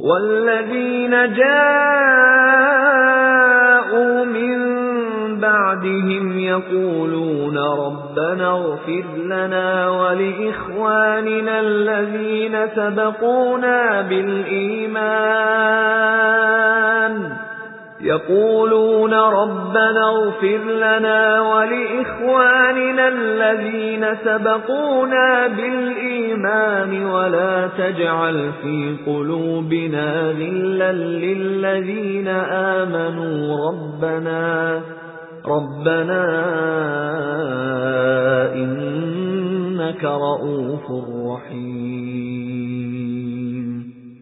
وَالَّذِينَ جَاءُوا مِن بَعْدِهِمْ يَقُولُونَ رَبَّنَا اغْفِرْ لَنَا وَلِإِخْوَانِنَا الَّذِينَ سَبَقُونَا بِالْإِيمَانِ. يَقُولُونَ رَبَّنَا اغْفِرْ لَنَا وَلِإِخْوَانِنَا الَّذِينَ سَبَقُونَا بِالْإِيمَانِ وَلَا تَجْعَلْ فِي قُلُوبِنَا غِلًّا لِّلَّذِينَ آمَنُوا رَبَّنَا رَبَّنَا إِنَّكَ رَءُوفٌ رَّحِيمٌ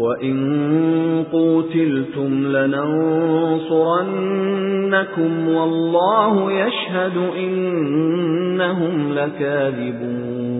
وَإِن قُوتِلْتُمْ لَنَنصُرَنَّكُمْ وَاللَّهُ يَشْهَدُ إِنَّهُمْ لَكَاذِبُونَ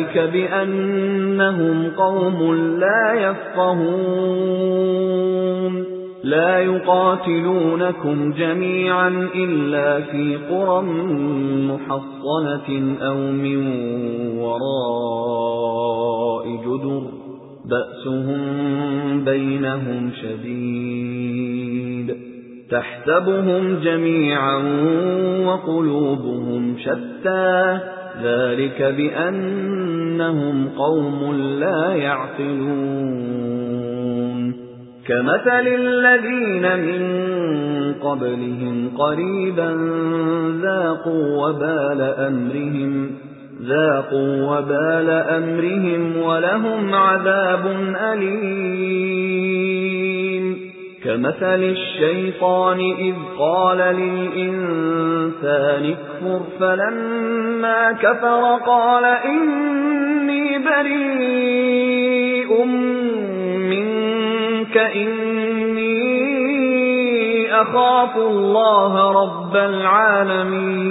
ذَلِكَ بِأَنَّهُمْ قَوْمٌ لَّا يَفْقَهُونَ. لا يقاتلونكم جميعا إلا في قرى محصنة أو من وراء جدر. بأسهم بينهم شديد. تحسبهم جميعا وقلوبهم شتى. ذلك بأنهم قوم لا يعقلون. كمثل الذين من قبلهم قريبا ذاقوا وبال أمرهم ذاقوا وبال أمرهم ولهم عذاب أليم. كمثل الشيطان إذ قال للإنسان اكفر فلما كفر قال إني بريء منك إني أخاف الله رب العالمين.